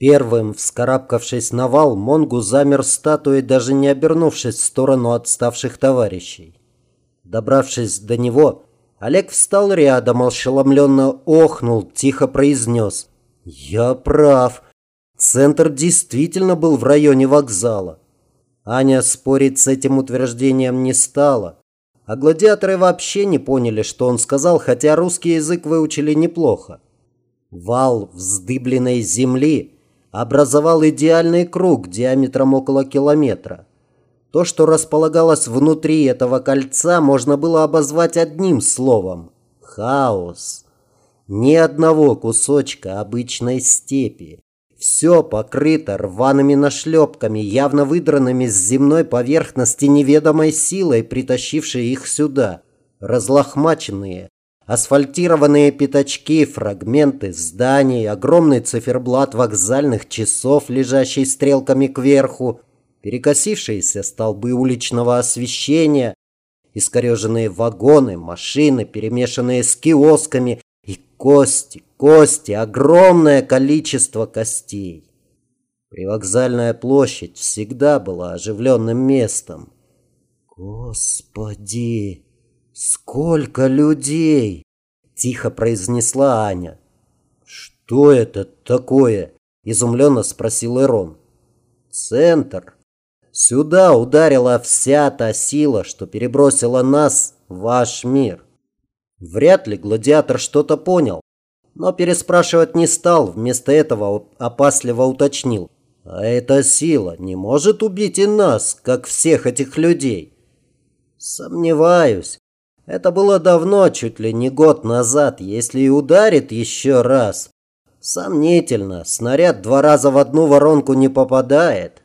Первым, вскарабкавшись на вал, Монгу замер статуей, даже не обернувшись в сторону отставших товарищей. Добравшись до него, Олег встал рядом, ошеломленно охнул, тихо произнес. «Я прав. Центр действительно был в районе вокзала». Аня спорить с этим утверждением не стала. А гладиаторы вообще не поняли, что он сказал, хотя русский язык выучили неплохо. Вал вздыбленной земли образовал идеальный круг диаметром около километра. То, что располагалось внутри этого кольца, можно было обозвать одним словом – хаос. Ни одного кусочка обычной степи. Все покрыто рваными нашлепками, явно выдранными с земной поверхности неведомой силой, притащившей их сюда. Разлохмаченные, асфальтированные пятачки, фрагменты зданий, огромный циферблат вокзальных часов, лежащий стрелками кверху, перекосившиеся столбы уличного освещения, искореженные вагоны, машины, перемешанные с киосками, и кости, кости, огромное количество костей. Привокзальная площадь всегда была оживленным местом. «Господи, сколько людей!» – тихо произнесла Аня. «Что это такое?» – изумленно спросил Эрон. «Центр. Сюда ударила вся та сила, что перебросила нас в ваш мир». Вряд ли гладиатор что-то понял, но переспрашивать не стал, вместо этого опасливо уточнил. А эта сила не может убить и нас, как всех этих людей. Сомневаюсь. Это было давно, чуть ли не год назад, если и ударит еще раз. Сомнительно, снаряд два раза в одну воронку не попадает.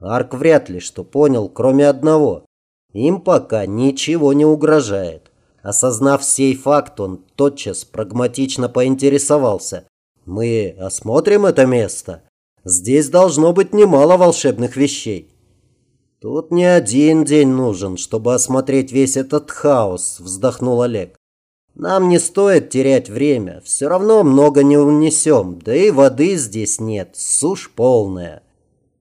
Арк вряд ли что понял, кроме одного. Им пока ничего не угрожает. Осознав сей факт, он тотчас прагматично поинтересовался. «Мы осмотрим это место? Здесь должно быть немало волшебных вещей». «Тут не один день нужен, чтобы осмотреть весь этот хаос», – вздохнул Олег. «Нам не стоит терять время, все равно много не унесем, да и воды здесь нет, сушь полная».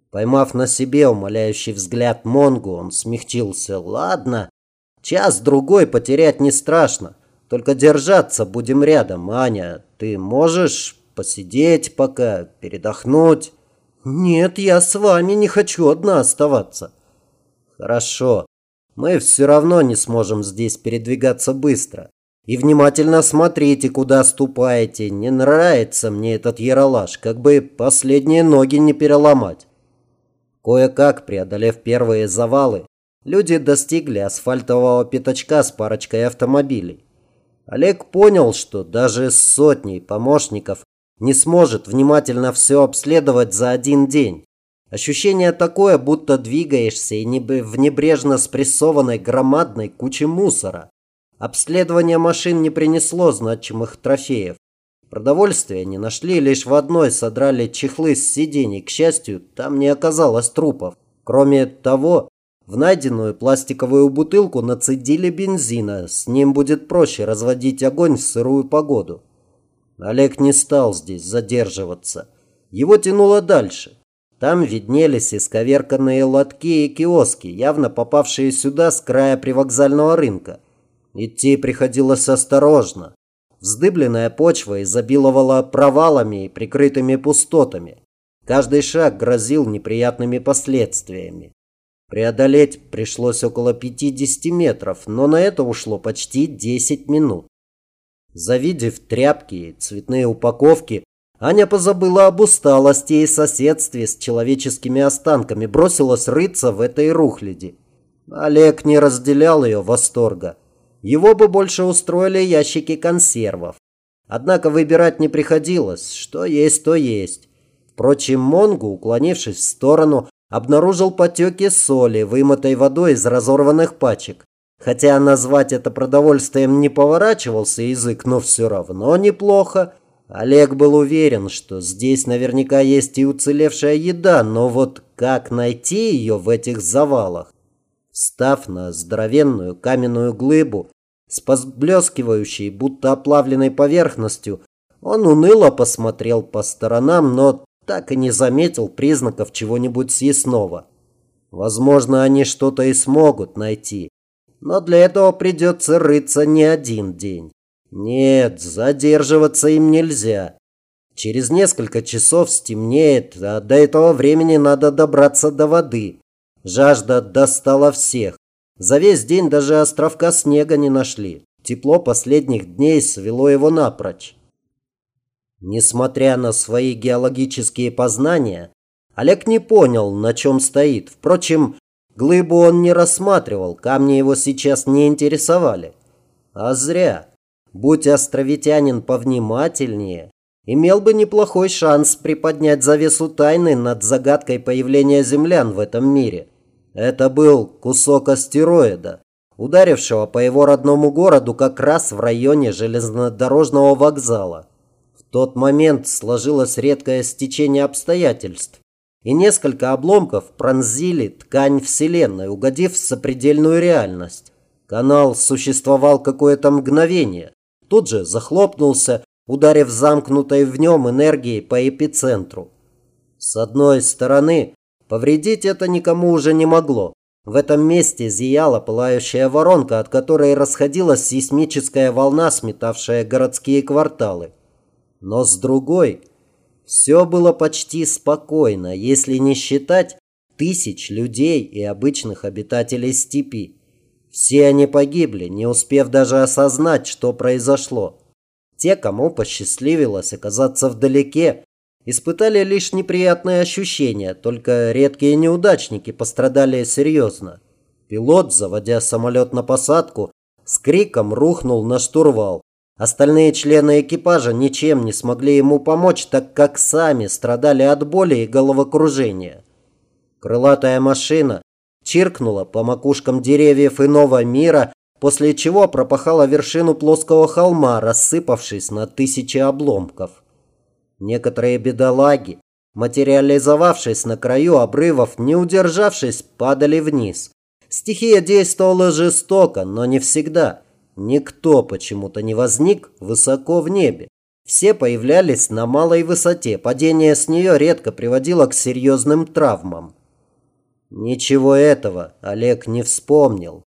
Поймав на себе умоляющий взгляд Монгу, он смягчился. «Ладно, Час-другой потерять не страшно. Только держаться будем рядом. Аня, ты можешь посидеть пока, передохнуть? Нет, я с вами не хочу одна оставаться. Хорошо. Мы все равно не сможем здесь передвигаться быстро. И внимательно смотрите, куда ступаете. Не нравится мне этот яролаж, как бы последние ноги не переломать. Кое-как, преодолев первые завалы, Люди достигли асфальтового пятачка с парочкой автомобилей. Олег понял, что даже с сотней помощников не сможет внимательно все обследовать за один день. Ощущение такое, будто двигаешься и в небрежно спрессованной громадной куче мусора. Обследование машин не принесло значимых трофеев. Продовольствие не нашли, лишь в одной содрали чехлы с сидений. К счастью, там не оказалось трупов. Кроме того, в найденную пластиковую бутылку нацедили бензина. С ним будет проще разводить огонь в сырую погоду. Олег не стал здесь задерживаться. Его тянуло дальше. Там виднелись исковерканные лотки и киоски, явно попавшие сюда с края привокзального рынка. Идти приходилось осторожно. Вздыбленная почва изобиловала провалами и прикрытыми пустотами. Каждый шаг грозил неприятными последствиями. Преодолеть пришлось около 50 метров, но на это ушло почти 10 минут. Завидев тряпки и цветные упаковки, Аня позабыла об усталости и соседстве с человеческими останками, бросилась рыться в этой рухляди. Олег не разделял ее восторга. Его бы больше устроили ящики консервов. Однако выбирать не приходилось, что есть, то есть. Впрочем, Монгу, уклонившись в сторону, обнаружил потеки соли, вымытой водой из разорванных пачек. Хотя назвать это продовольствием не поворачивался язык, но все равно неплохо. Олег был уверен, что здесь наверняка есть и уцелевшая еда, но вот как найти ее в этих завалах? Встав на здоровенную каменную глыбу с поблескивающей, будто оплавленной поверхностью, он уныло посмотрел по сторонам, но так и не заметил признаков чего-нибудь съестного. Возможно, они что-то и смогут найти, но для этого придется рыться не один день. Нет, задерживаться им нельзя. Через несколько часов стемнеет, а до этого времени надо добраться до воды. Жажда достала всех. За весь день даже островка снега не нашли. Тепло последних дней свело его напрочь. Несмотря на свои геологические познания, Олег не понял, на чем стоит. Впрочем, глыбу он не рассматривал, камни его сейчас не интересовали. А зря. Будь островитянин повнимательнее, имел бы неплохой шанс приподнять завесу тайны над загадкой появления землян в этом мире. Это был кусок астероида, ударившего по его родному городу как раз в районе железнодорожного вокзала. В тот момент сложилось редкое стечение обстоятельств, и несколько обломков пронзили ткань Вселенной, угодив в сопредельную реальность. Канал существовал какое-то мгновение, тут же захлопнулся, ударив замкнутой в нем энергией по эпицентру. С одной стороны, повредить это никому уже не могло. В этом месте зияла пылающая воронка, от которой расходилась сейсмическая волна, сметавшая городские кварталы. Но с другой, все было почти спокойно, если не считать тысяч людей и обычных обитателей степи. Все они погибли, не успев даже осознать, что произошло. Те, кому посчастливилось оказаться вдалеке, Испытали лишь неприятные ощущения, только редкие неудачники пострадали серьезно. Пилот, заводя самолет на посадку, с криком рухнул на штурвал. Остальные члены экипажа ничем не смогли ему помочь, так как сами страдали от боли и головокружения. Крылатая машина чиркнула по макушкам деревьев иного мира, после чего пропахала вершину плоского холма, рассыпавшись на тысячи обломков. Некоторые бедолаги, материализовавшись на краю обрывов, не удержавшись, падали вниз. Стихия действовала жестоко, но не всегда. Никто почему-то не возник высоко в небе. Все появлялись на малой высоте. Падение с нее редко приводило к серьезным травмам. Ничего этого Олег не вспомнил.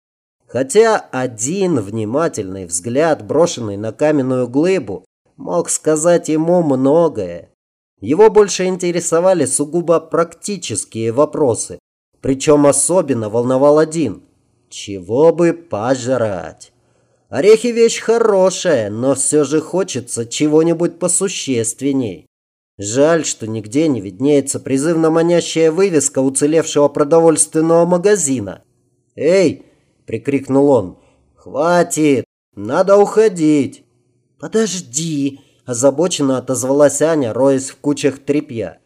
Хотя один внимательный взгляд, брошенный на каменную глыбу, мог сказать ему многое. Его больше интересовали сугубо практические вопросы, причем особенно волновал один – чего бы пожрать? Орехи вещь хорошая, но все же хочется чего-нибудь посущественней. Жаль, что нигде не виднеется призывно манящая вывеска уцелевшего продовольственного магазина. «Эй!» – прикрикнул он. «Хватит! Надо уходить!» «Подожди!» – озабоченно отозвалась Аня, роясь в кучах тряпья.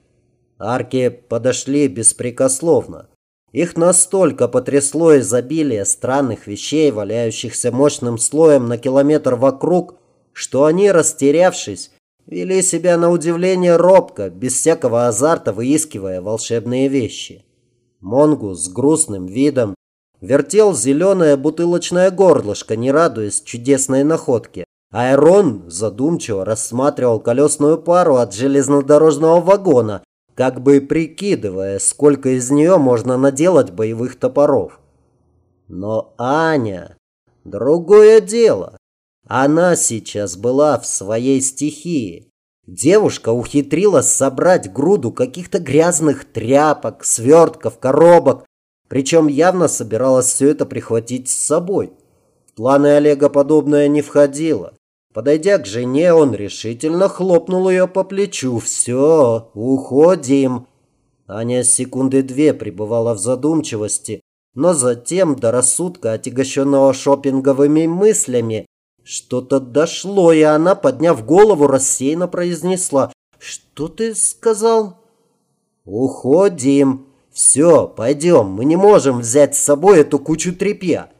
Арки подошли беспрекословно. Их настолько потрясло изобилие странных вещей, валяющихся мощным слоем на километр вокруг, что они, растерявшись, вели себя на удивление робко, без всякого азарта выискивая волшебные вещи. Монгу с грустным видом вертел зеленое бутылочное горлышко, не радуясь чудесной находке. Айрон задумчиво рассматривал колесную пару от железнодорожного вагона, как бы прикидывая, сколько из нее можно наделать боевых топоров. Но Аня – другое дело. Она сейчас была в своей стихии. Девушка ухитрилась собрать груду каких-то грязных тряпок, свертков, коробок, причем явно собиралась все это прихватить с собой. В планы Олега подобное не входило. Подойдя к жене, он решительно хлопнул ее по плечу. «Все, уходим!» Аня секунды две пребывала в задумчивости, но затем до рассудка, отягощенного шопинговыми мыслями, что-то дошло, и она, подняв голову, рассеянно произнесла. «Что ты сказал?» «Уходим. Все, пойдем. Мы не можем взять с собой эту кучу тряпья».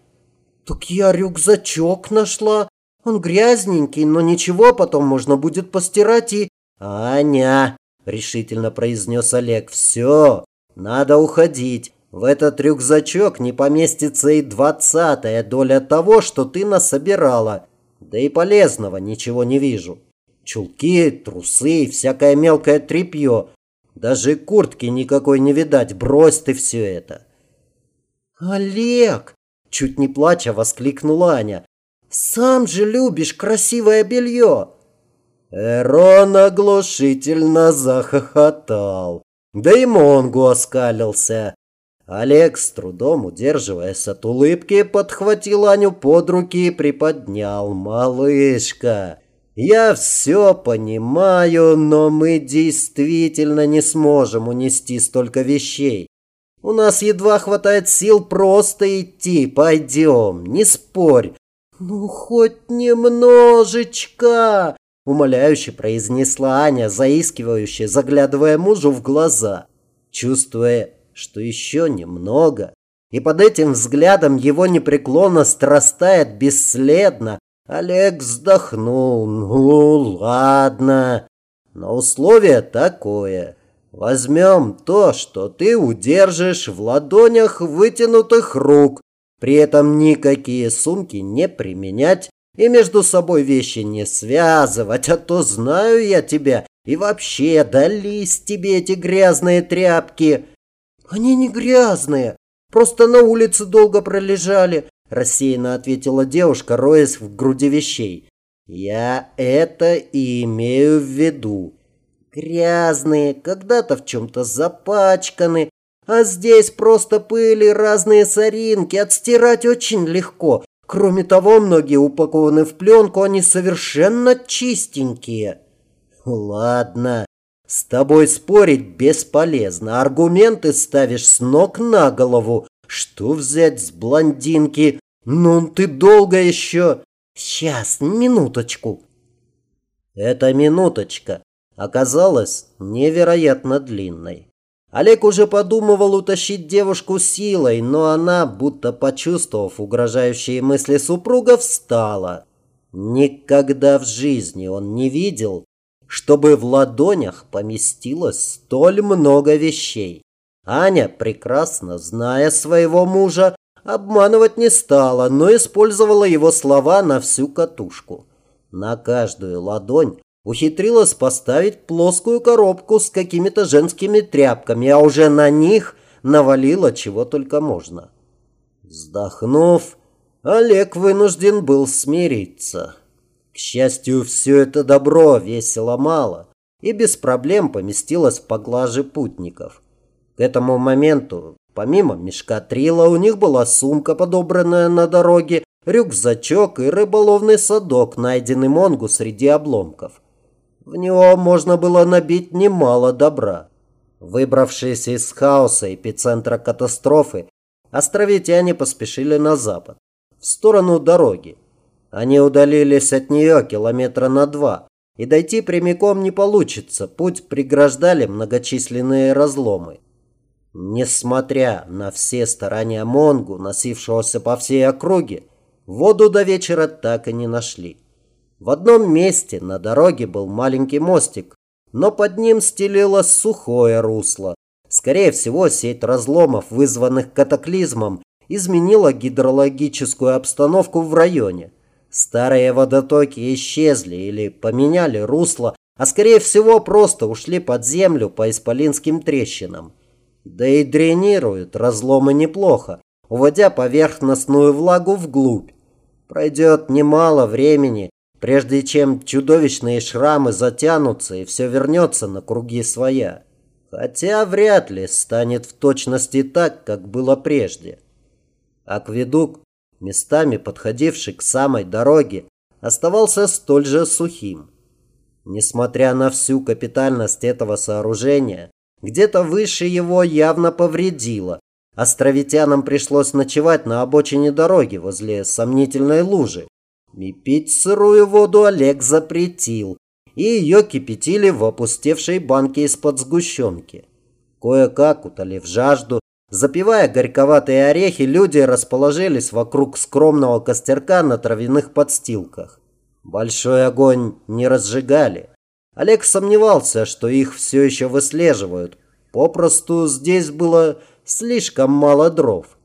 «Так я рюкзачок нашла», он грязненький, но ничего, потом можно будет постирать и... Аня, решительно произнес Олег, все, надо уходить. В этот рюкзачок не поместится и двадцатая доля того, что ты насобирала. Да и полезного ничего не вижу. Чулки, трусы, всякое мелкое тряпье. Даже куртки никакой не видать, брось ты все это. Олег, чуть не плача воскликнула Аня. Сам же любишь красивое белье. Эрон оглушительно захохотал. Да и Монгу оскалился. Олег, с трудом удерживаясь от улыбки, подхватил Аню под руки и приподнял. «Малышка, я все понимаю, но мы действительно не сможем унести столько вещей. У нас едва хватает сил просто идти. Пойдем, не спорь». «Ну, хоть немножечко!» Умоляюще произнесла Аня, заискивающе, заглядывая мужу в глаза. Чувствуя что еще немного, и под этим взглядом его непреклонность растает бесследно, Олег вздохнул. «Ну, ладно, но условие такое. Возьмем то, что ты удержишь в ладонях вытянутых рук, при этом никакие сумки не применять и между собой вещи не связывать, а то знаю я тебя, и вообще дались тебе эти грязные тряпки. «Они не грязные, просто на улице долго пролежали», рассеянно ответила девушка, роясь в груди вещей. «Я это и имею в виду. Грязные, когда-то в чем-то запачканы, а здесь просто пыли, разные соринки, отстирать очень легко. Кроме того, многие упакованы в пленку, они совершенно чистенькие». «Ладно, с тобой спорить бесполезно. Аргументы ставишь с ног на голову. Что взять с блондинки? Ну, ты долго еще... Сейчас, минуточку. Эта минуточка оказалась невероятно длинной. Олег уже подумывал утащить девушку силой, но она, будто почувствовав угрожающие мысли супруга, встала. Никогда в жизни он не видел, чтобы в ладонях поместилось столь много вещей. Аня, прекрасно зная своего мужа, обманывать не стала, но использовала его слова на всю катушку. На каждую ладонь ухитрилась поставить плоскую коробку с какими-то женскими тряпками, а уже на них навалила чего только можно. Вздохнув, Олег вынужден был смириться. К счастью, все это добро весило мало и без проблем поместилось в поглаже путников. К этому моменту, помимо мешка трила, у них была сумка, подобранная на дороге, рюкзачок и рыболовный садок, найденный Монгу среди обломков. В него можно было набить немало добра. Выбравшись из хаоса эпицентра катастрофы, островитяне поспешили на запад, в сторону дороги. Они удалились от нее километра на два, и дойти прямиком не получится, путь преграждали многочисленные разломы. Несмотря на все старания Монгу, носившегося по всей округе, воду до вечера так и не нашли. В одном месте на дороге был маленький мостик, но под ним стелилось сухое русло. Скорее всего, сеть разломов, вызванных катаклизмом, изменила гидрологическую обстановку в районе. Старые водотоки исчезли или поменяли русло, а скорее всего просто ушли под землю по исполинским трещинам. Да и дренируют разломы неплохо, уводя поверхностную влагу вглубь. Пройдет немало времени, прежде чем чудовищные шрамы затянутся и все вернется на круги своя. Хотя вряд ли станет в точности так, как было прежде. Акведук местами подходивший к самой дороге, оставался столь же сухим. Несмотря на всю капитальность этого сооружения, где-то выше его явно повредило. Островитянам пришлось ночевать на обочине дороги возле сомнительной лужи. И пить сырую воду Олег запретил, и ее кипятили в опустевшей банке из-под сгущенки. Кое-как, утолив жажду, Запивая горьковатые орехи, люди расположились вокруг скромного костерка на травяных подстилках. Большой огонь не разжигали. Олег сомневался, что их все еще выслеживают. Попросту здесь было слишком мало дров.